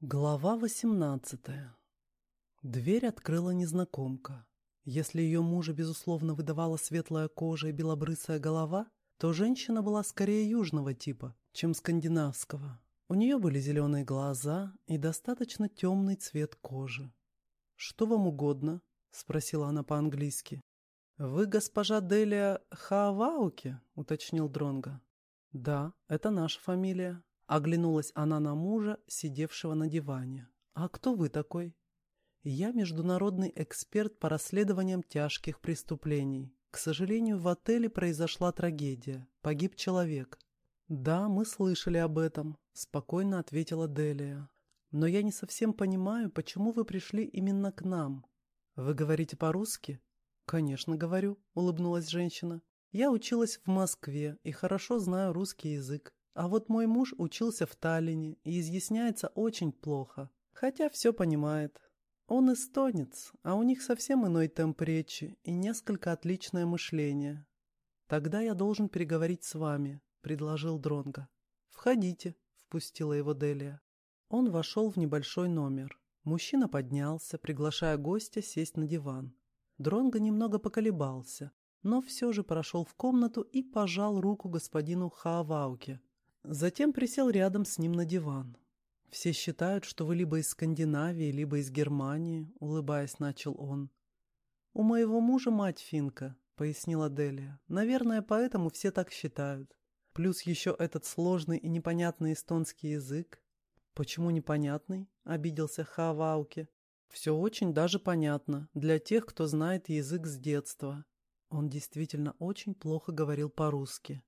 Глава восемнадцатая. Дверь открыла незнакомка. Если ее мужа, безусловно, выдавала светлая кожа и белобрысая голова, то женщина была скорее южного типа, чем скандинавского. У нее были зеленые глаза и достаточно темный цвет кожи. «Что вам угодно?» — спросила она по-английски. «Вы госпожа Делия Хаавауке?» — уточнил Дронга. «Да, это наша фамилия», Оглянулась она на мужа, сидевшего на диване. «А кто вы такой?» «Я международный эксперт по расследованиям тяжких преступлений. К сожалению, в отеле произошла трагедия. Погиб человек». «Да, мы слышали об этом», — спокойно ответила Делия. «Но я не совсем понимаю, почему вы пришли именно к нам. Вы говорите по-русски?» «Конечно, говорю», — улыбнулась женщина. «Я училась в Москве и хорошо знаю русский язык. А вот мой муж учился в Таллине и изъясняется очень плохо, хотя все понимает. Он эстонец, а у них совсем иной темп речи и несколько отличное мышление. Тогда я должен переговорить с вами, предложил Дронга. Входите, впустила его Делия. Он вошел в небольшой номер. Мужчина поднялся, приглашая гостя сесть на диван. Дронго немного поколебался, но все же прошел в комнату и пожал руку господину Хаавауке, Затем присел рядом с ним на диван. «Все считают, что вы либо из Скандинавии, либо из Германии», — улыбаясь, начал он. «У моего мужа мать финка», — пояснила Делия. «Наверное, поэтому все так считают. Плюс еще этот сложный и непонятный эстонский язык». «Почему непонятный?» — обиделся Хавауке. «Все очень даже понятно для тех, кто знает язык с детства». Он действительно очень плохо говорил по-русски.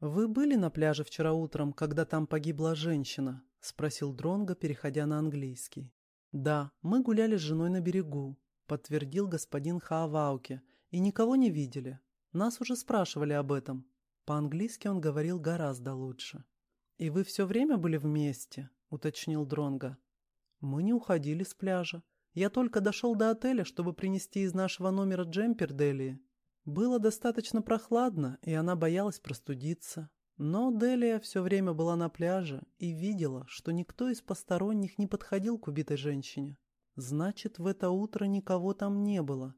«Вы были на пляже вчера утром, когда там погибла женщина?» — спросил Дронго, переходя на английский. «Да, мы гуляли с женой на берегу», — подтвердил господин Хаавауке, «и никого не видели. Нас уже спрашивали об этом». По-английски он говорил гораздо лучше. «И вы все время были вместе?» — уточнил Дронго. «Мы не уходили с пляжа. Я только дошел до отеля, чтобы принести из нашего номера джемпер Делии. Было достаточно прохладно, и она боялась простудиться. Но Делия все время была на пляже и видела, что никто из посторонних не подходил к убитой женщине. Значит, в это утро никого там не было.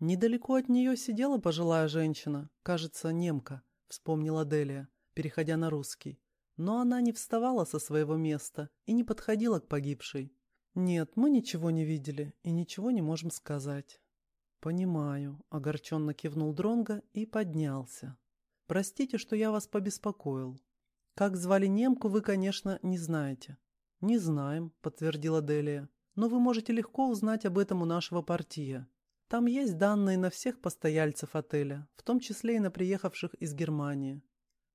Недалеко от нее сидела пожилая женщина, кажется, немка, вспомнила Делия, переходя на русский. Но она не вставала со своего места и не подходила к погибшей. Нет, мы ничего не видели и ничего не можем сказать. «Понимаю», — огорченно кивнул Дронго и поднялся. «Простите, что я вас побеспокоил. Как звали немку, вы, конечно, не знаете». «Не знаем», — подтвердила Делия. «Но вы можете легко узнать об этом у нашего партия. Там есть данные на всех постояльцев отеля, в том числе и на приехавших из Германии».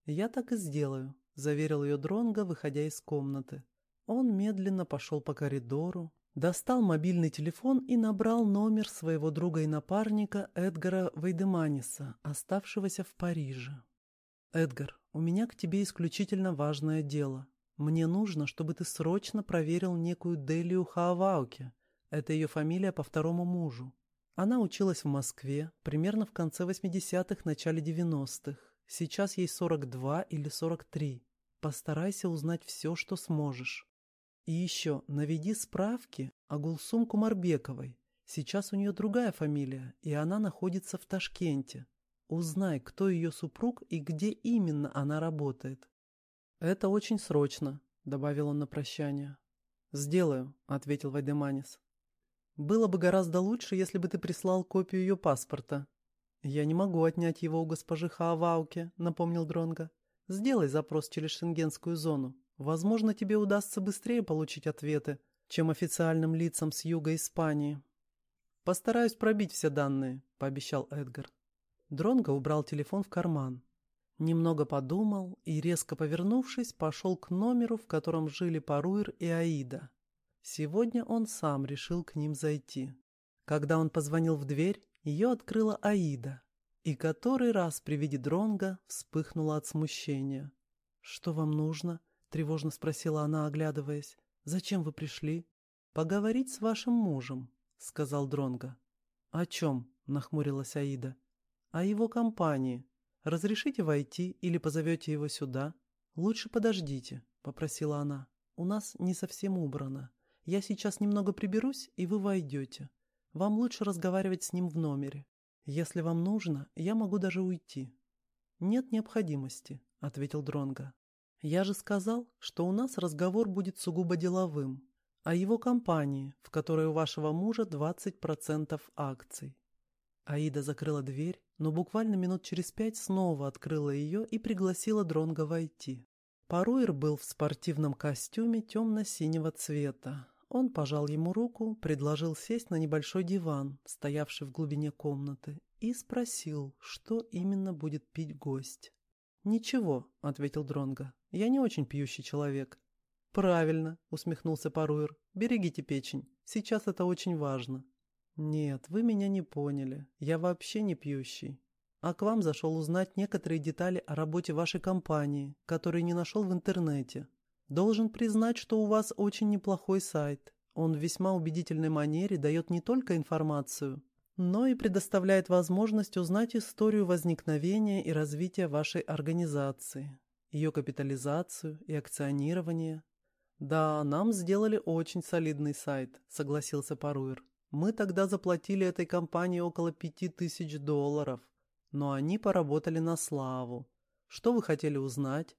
«Я так и сделаю», — заверил ее Дронго, выходя из комнаты. Он медленно пошел по коридору, Достал мобильный телефон и набрал номер своего друга и напарника Эдгара Вейдеманиса, оставшегося в Париже. «Эдгар, у меня к тебе исключительно важное дело. Мне нужно, чтобы ты срочно проверил некую Делию Хаавауке. Это ее фамилия по второму мужу. Она училась в Москве примерно в конце 80-х, начале 90-х. Сейчас ей 42 или 43. Постарайся узнать все, что сможешь. И еще наведи справки о Гулсум Кумарбековой. Сейчас у нее другая фамилия, и она находится в Ташкенте. Узнай, кто ее супруг и где именно она работает. Это очень срочно, добавил он на прощание. Сделаю, ответил Вайдеманис. Было бы гораздо лучше, если бы ты прислал копию ее паспорта. Я не могу отнять его у госпожи Хаавауке, напомнил Дронга. Сделай запрос через шенгенскую зону. Возможно, тебе удастся быстрее получить ответы, чем официальным лицам с юга Испании. Постараюсь пробить все данные, пообещал Эдгар. Дронго убрал телефон в карман. Немного подумал и, резко повернувшись, пошел к номеру, в котором жили Паруир и Аида. Сегодня он сам решил к ним зайти. Когда он позвонил в дверь, ее открыла Аида, и который раз при виде Дронга вспыхнула от смущения. «Что вам нужно?» Тревожно спросила она, оглядываясь. Зачем вы пришли? Поговорить с вашим мужем, сказал Дронга. О чем? нахмурилась Аида. О его компании. Разрешите войти или позовете его сюда? Лучше подождите, попросила она. У нас не совсем убрано. Я сейчас немного приберусь, и вы войдете. Вам лучше разговаривать с ним в номере. Если вам нужно, я могу даже уйти». «Нет необходимости», — ответил Дронга. «Я же сказал, что у нас разговор будет сугубо деловым, о его компании, в которой у вашего мужа 20% акций». Аида закрыла дверь, но буквально минут через пять снова открыла ее и пригласила Дронга войти. Паруэр был в спортивном костюме темно-синего цвета. Он пожал ему руку, предложил сесть на небольшой диван, стоявший в глубине комнаты, и спросил, что именно будет пить гость. «Ничего», — ответил Дронга. «Я не очень пьющий человек». «Правильно», — усмехнулся Паруэр. «Берегите печень. Сейчас это очень важно». «Нет, вы меня не поняли. Я вообще не пьющий а к вам зашел узнать некоторые детали о работе вашей компании, которые не нашел в интернете. Должен признать, что у вас очень неплохой сайт. Он в весьма убедительной манере дает не только информацию, но и предоставляет возможность узнать историю возникновения и развития вашей организации, ее капитализацию и акционирование. «Да, нам сделали очень солидный сайт», — согласился Паруэр. «Мы тогда заплатили этой компании около пяти тысяч долларов но они поработали на славу. Что вы хотели узнать?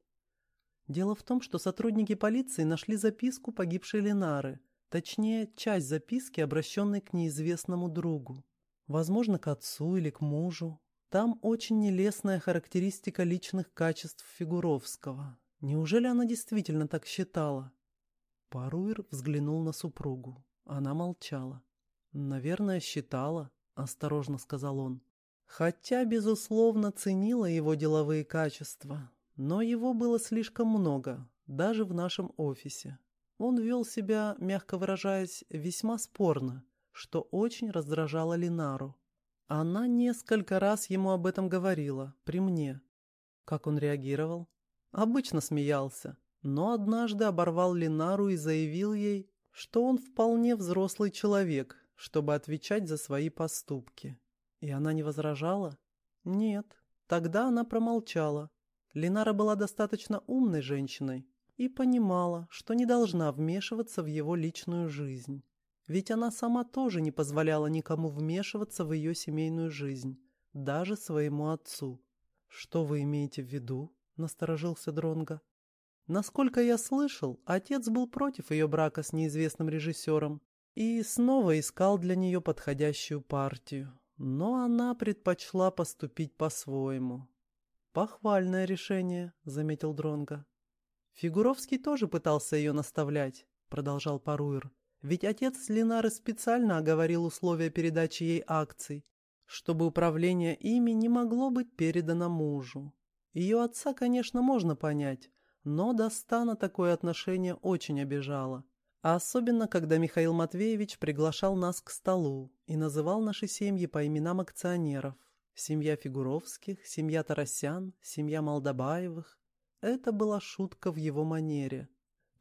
Дело в том, что сотрудники полиции нашли записку погибшей Ленары, точнее, часть записки, обращенной к неизвестному другу. Возможно, к отцу или к мужу. Там очень нелестная характеристика личных качеств Фигуровского. Неужели она действительно так считала? Паруир взглянул на супругу. Она молчала. «Наверное, считала», — осторожно сказал он. Хотя, безусловно, ценила его деловые качества, но его было слишком много, даже в нашем офисе. Он вел себя, мягко выражаясь, весьма спорно, что очень раздражало Линару. Она несколько раз ему об этом говорила, при мне. Как он реагировал? Обычно смеялся, но однажды оборвал Линару и заявил ей, что он вполне взрослый человек, чтобы отвечать за свои поступки. И она не возражала? Нет. Тогда она промолчала. Ленара была достаточно умной женщиной и понимала, что не должна вмешиваться в его личную жизнь. Ведь она сама тоже не позволяла никому вмешиваться в ее семейную жизнь, даже своему отцу. «Что вы имеете в виду?» – насторожился Дронга. Насколько я слышал, отец был против ее брака с неизвестным режиссером и снова искал для нее подходящую партию но она предпочла поступить по-своему. «Похвальное решение», — заметил Дронга. «Фигуровский тоже пытался ее наставлять», — продолжал Паруир. «Ведь отец Ленары специально оговорил условия передачи ей акций, чтобы управление ими не могло быть передано мужу. Ее отца, конечно, можно понять, но до Стана такое отношение очень обижало. А особенно, когда Михаил Матвеевич приглашал нас к столу и называл наши семьи по именам акционеров. Семья Фигуровских, семья Тарасян, семья Молдобаевых. Это была шутка в его манере.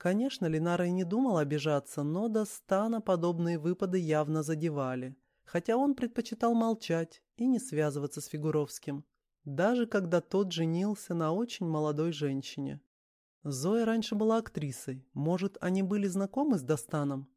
Конечно, Ленара и не думал обижаться, но до Стана подобные выпады явно задевали. Хотя он предпочитал молчать и не связываться с Фигуровским. Даже когда тот женился на очень молодой женщине. Зоя раньше была актрисой. Может, они были знакомы с Достаном?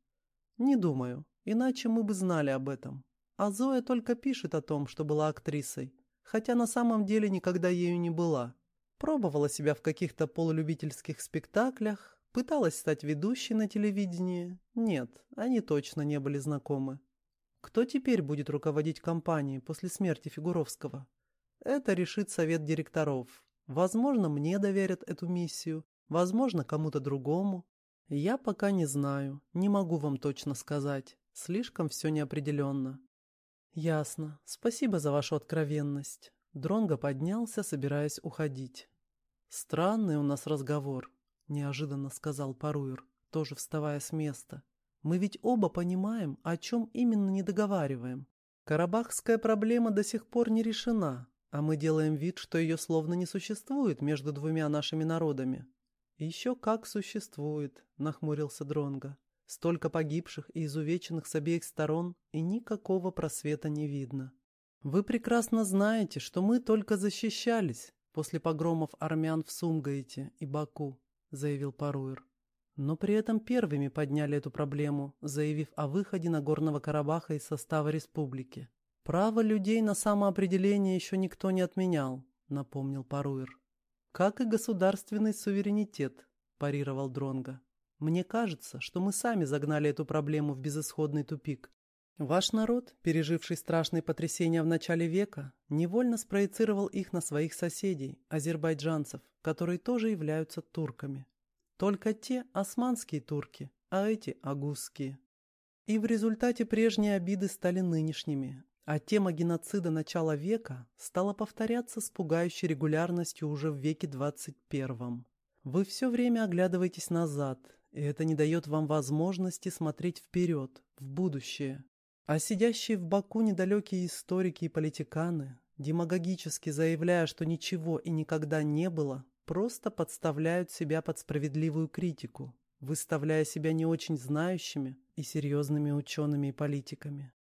Не думаю, иначе мы бы знали об этом. А Зоя только пишет о том, что была актрисой, хотя на самом деле никогда ею не была. Пробовала себя в каких-то полулюбительских спектаклях, пыталась стать ведущей на телевидении. Нет, они точно не были знакомы. Кто теперь будет руководить компанией после смерти Фигуровского? Это решит совет директоров. Возможно, мне доверят эту миссию, Возможно, кому-то другому. Я пока не знаю, не могу вам точно сказать. Слишком все неопределенно. Ясно. Спасибо за вашу откровенность. Дронго поднялся, собираясь уходить. Странный у нас разговор, неожиданно сказал Паруир, тоже вставая с места. Мы ведь оба понимаем, о чем именно не договариваем. Карабахская проблема до сих пор не решена, а мы делаем вид, что ее словно не существует между двумя нашими народами. «Еще как существует», — нахмурился Дронга. «Столько погибших и изувеченных с обеих сторон, и никакого просвета не видно. Вы прекрасно знаете, что мы только защищались после погромов армян в Сумгаите и Баку», — заявил Паруир. но при этом первыми подняли эту проблему, заявив о выходе Нагорного Карабаха из состава республики. «Право людей на самоопределение еще никто не отменял», — напомнил Паруир. «Как и государственный суверенитет», — парировал Дронга. «Мне кажется, что мы сами загнали эту проблему в безысходный тупик. Ваш народ, переживший страшные потрясения в начале века, невольно спроецировал их на своих соседей, азербайджанцев, которые тоже являются турками. Только те – османские турки, а эти – агузские. И в результате прежние обиды стали нынешними, а тема геноцида начала века стала повторяться с пугающей регулярностью уже в веке 21. Вы все время оглядываетесь назад, и это не дает вам возможности смотреть вперед, в будущее. А сидящие в Баку недалекие историки и политиканы, демагогически заявляя, что ничего и никогда не было, просто подставляют себя под справедливую критику, выставляя себя не очень знающими и серьезными учеными и политиками.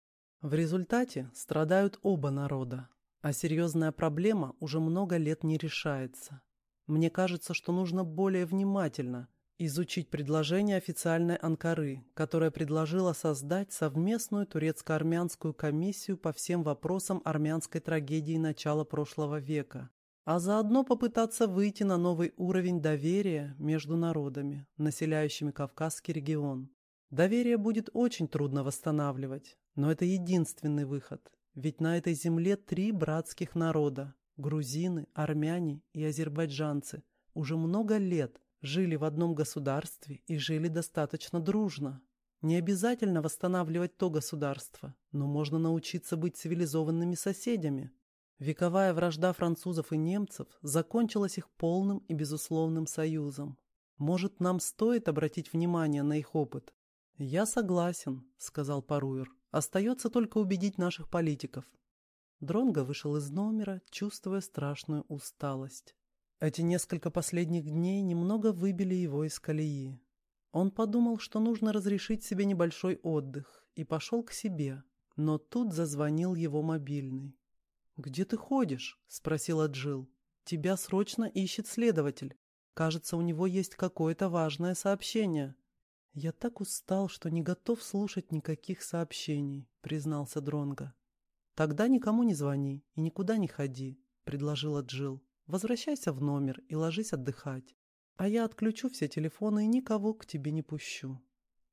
В результате страдают оба народа, а серьезная проблема уже много лет не решается. Мне кажется, что нужно более внимательно изучить предложение официальной Анкары, которая предложила создать совместную турецко-армянскую комиссию по всем вопросам армянской трагедии начала прошлого века, а заодно попытаться выйти на новый уровень доверия между народами, населяющими Кавказский регион. Доверие будет очень трудно восстанавливать, но это единственный выход, ведь на этой земле три братских народа – грузины, армяне и азербайджанцы – уже много лет жили в одном государстве и жили достаточно дружно. Не обязательно восстанавливать то государство, но можно научиться быть цивилизованными соседями. Вековая вражда французов и немцев закончилась их полным и безусловным союзом. Может, нам стоит обратить внимание на их опыт? «Я согласен», — сказал Паруэр. Остается только убедить наших политиков. Дронго вышел из номера, чувствуя страшную усталость. Эти несколько последних дней немного выбили его из колеи. Он подумал, что нужно разрешить себе небольшой отдых, и пошел к себе. Но тут зазвонил его мобильный. «Где ты ходишь?» — спросила Джил. «Тебя срочно ищет следователь. Кажется, у него есть какое-то важное сообщение». «Я так устал, что не готов слушать никаких сообщений», — признался Дронго. «Тогда никому не звони и никуда не ходи», — предложила Джил. «Возвращайся в номер и ложись отдыхать. А я отключу все телефоны и никого к тебе не пущу».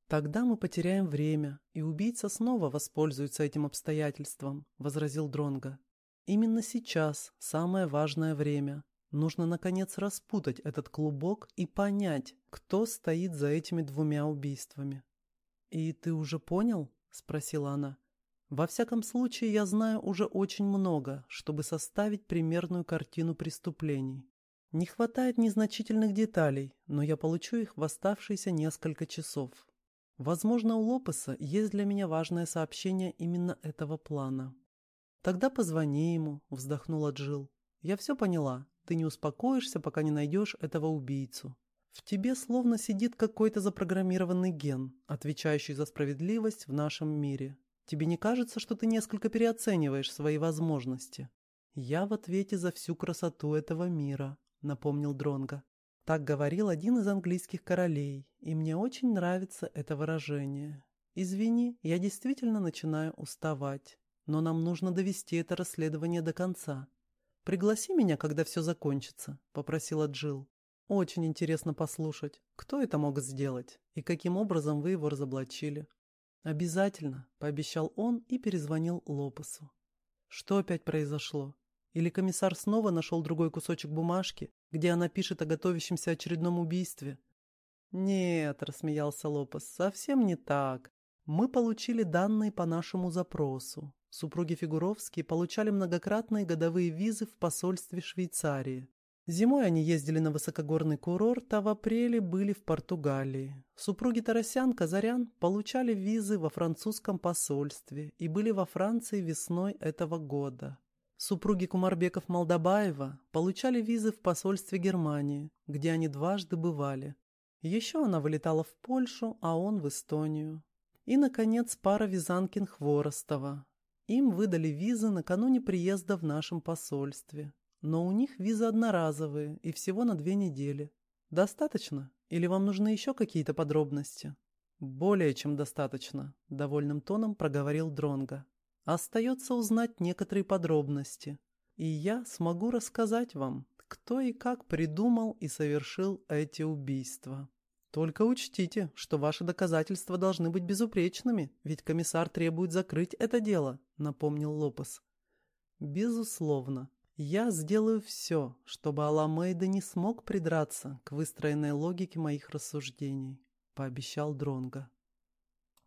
«Тогда мы потеряем время, и убийца снова воспользуется этим обстоятельством», — возразил Дронго. «Именно сейчас самое важное время. Нужно, наконец, распутать этот клубок и понять, кто стоит за этими двумя убийствами. «И ты уже понял?» — спросила она. «Во всяком случае, я знаю уже очень много, чтобы составить примерную картину преступлений. Не хватает незначительных деталей, но я получу их в оставшиеся несколько часов. Возможно, у Лопеса есть для меня важное сообщение именно этого плана». «Тогда позвони ему», — вздохнула Джил. «Я все поняла. Ты не успокоишься, пока не найдешь этого убийцу. В тебе словно сидит какой-то запрограммированный ген, отвечающий за справедливость в нашем мире. Тебе не кажется, что ты несколько переоцениваешь свои возможности? Я в ответе за всю красоту этого мира, напомнил Дронга. Так говорил один из английских королей, и мне очень нравится это выражение. Извини, я действительно начинаю уставать, но нам нужно довести это расследование до конца. «Пригласи меня, когда все закончится», — попросила Джилл. «Очень интересно послушать, кто это мог сделать и каким образом вы его разоблачили». «Обязательно», — пообещал он и перезвонил Лопесу. Что опять произошло? Или комиссар снова нашел другой кусочек бумажки, где она пишет о готовящемся очередном убийстве? «Нет», — рассмеялся Лопес, — «совсем не так. Мы получили данные по нашему запросу. Супруги Фигуровские получали многократные годовые визы в посольстве Швейцарии. Зимой они ездили на высокогорный курорт, а в апреле были в Португалии. Супруги Тарасян, Казарян получали визы во французском посольстве и были во Франции весной этого года. Супруги Кумарбеков-Молдобаева получали визы в посольстве Германии, где они дважды бывали. Еще она вылетала в Польшу, а он в Эстонию. И, наконец, пара Визанкин-Хворостова, им выдали визы накануне приезда в нашем посольстве. Но у них визы одноразовые и всего на две недели. Достаточно? Или вам нужны еще какие-то подробности? Более чем достаточно, довольным тоном проговорил Дронга. Остается узнать некоторые подробности, и я смогу рассказать вам, кто и как придумал и совершил эти убийства. Только учтите, что ваши доказательства должны быть безупречными, ведь комиссар требует закрыть это дело, напомнил Лопес. Безусловно. Я сделаю все, чтобы Аламейда не смог придраться к выстроенной логике моих рассуждений, пообещал Дронга.